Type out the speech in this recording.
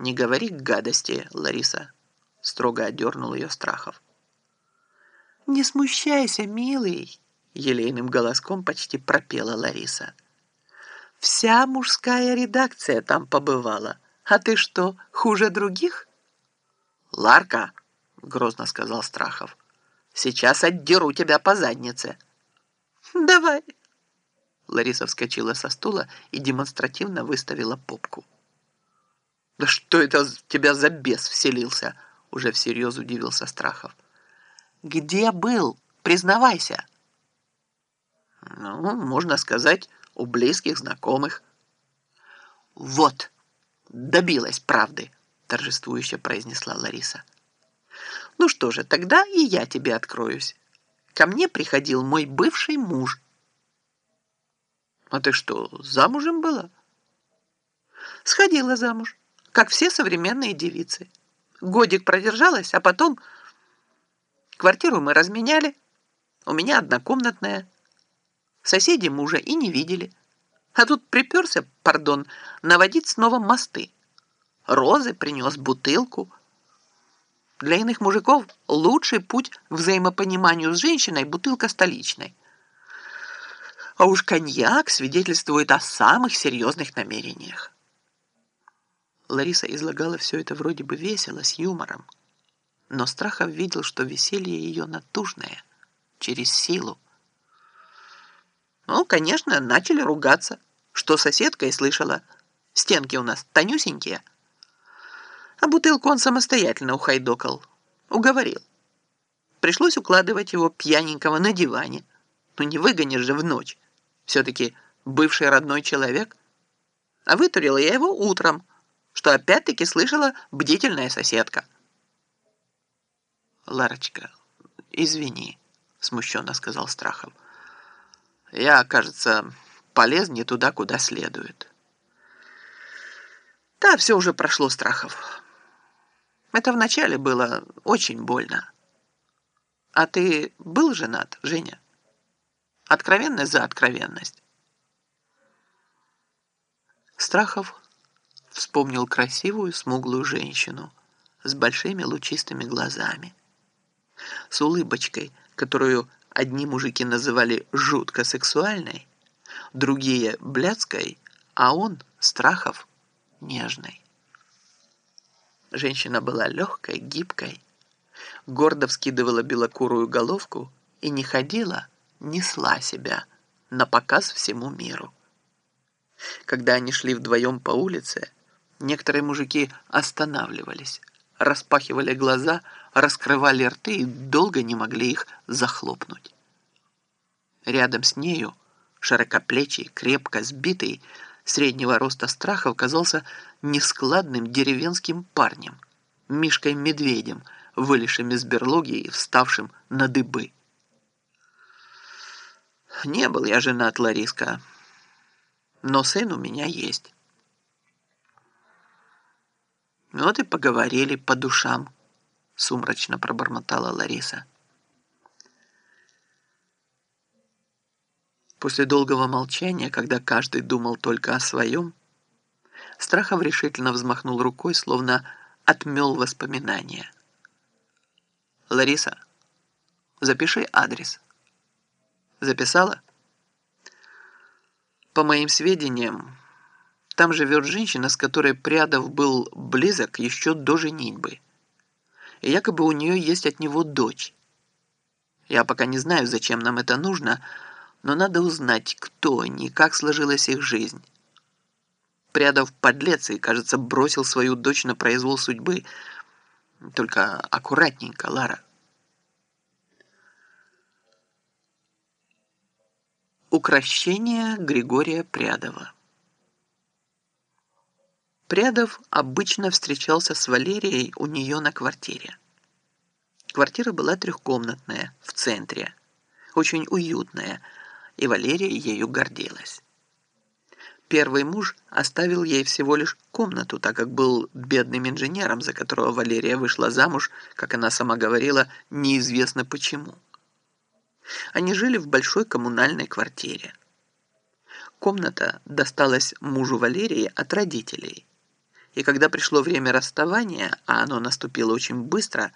«Не говори гадости, Лариса», — строго одернул ее Страхов. «Не смущайся, милый», — елейным голоском почти пропела Лариса. «Вся мужская редакция там побывала. А ты что, хуже других?» «Ларка», — грозно сказал Страхов, — «сейчас отдеру тебя по заднице». «Давай». Лариса вскочила со стула и демонстративно выставила попку. «Да что это тебя за бес вселился?» Уже всерьез удивился Страхов. «Где был? Признавайся!» «Ну, можно сказать, у близких знакомых». «Вот, добилась правды!» торжествующе произнесла Лариса. «Ну что же, тогда и я тебе откроюсь. Ко мне приходил мой бывший муж». «А ты что, замужем была?» «Сходила замуж как все современные девицы. Годик продержалась, а потом квартиру мы разменяли. У меня однокомнатная. Соседи мужа и не видели. А тут приперся, пардон, наводить снова мосты. Розы принес бутылку. Для иных мужиков лучший путь взаимопониманию с женщиной – бутылка столичной. А уж коньяк свидетельствует о самых серьезных намерениях. Лариса излагала все это вроде бы весело, с юмором. Но Страхов видел, что веселье ее натужное, через силу. Ну, конечно, начали ругаться, что соседка и слышала. Стенки у нас тонюсенькие. А бутылку он самостоятельно ухайдокал. Уговорил. Пришлось укладывать его пьяненького на диване. Ну, не выгонишь же в ночь. Все-таки бывший родной человек. А вытурила я его утром, что опять-таки слышала бдительная соседка. «Ларочка, извини», — смущенно сказал Страхов. «Я, кажется, полез не туда, куда следует». «Да, все уже прошло, Страхов. Это вначале было очень больно. А ты был женат, Женя? Откровенность за откровенность». Страхов вспомнил красивую смуглую женщину с большими лучистыми глазами, с улыбочкой, которую одни мужики называли жутко сексуальной, другие – блядской, а он, Страхов, нежной. Женщина была легкой, гибкой, гордо вскидывала белокурую головку и не ходила, несла себя на показ всему миру. Когда они шли вдвоем по улице – Некоторые мужики останавливались, распахивали глаза, раскрывали рты и долго не могли их захлопнуть. Рядом с нею, широкоплечий, крепко сбитый, среднего роста страхов казался нескладным деревенским парнем, Мишкой-медведем, вылезшим из берлоги и вставшим на дыбы. Не был я женат, Лариска, но сын у меня есть. Вот и поговорили по душам, сумрачно пробормотала Лариса. После долгого молчания, когда каждый думал только о своем, Страхов решительно взмахнул рукой, словно отмел воспоминания. «Лариса, запиши адрес». «Записала?» «По моим сведениям, там живет женщина, с которой Прядов был близок еще до женитьбы. И якобы у нее есть от него дочь. Я пока не знаю, зачем нам это нужно, но надо узнать, кто они, как сложилась их жизнь. Прядов подлец и, кажется, бросил свою дочь на произвол судьбы. Только аккуратненько, Лара. Укращение Григория Прядова Прядов обычно встречался с Валерией у нее на квартире. Квартира была трехкомнатная, в центре, очень уютная, и Валерия ею гордилась. Первый муж оставил ей всего лишь комнату, так как был бедным инженером, за которого Валерия вышла замуж, как она сама говорила, неизвестно почему. Они жили в большой коммунальной квартире. Комната досталась мужу Валерии от родителей – И когда пришло время расставания, а оно наступило очень быстро,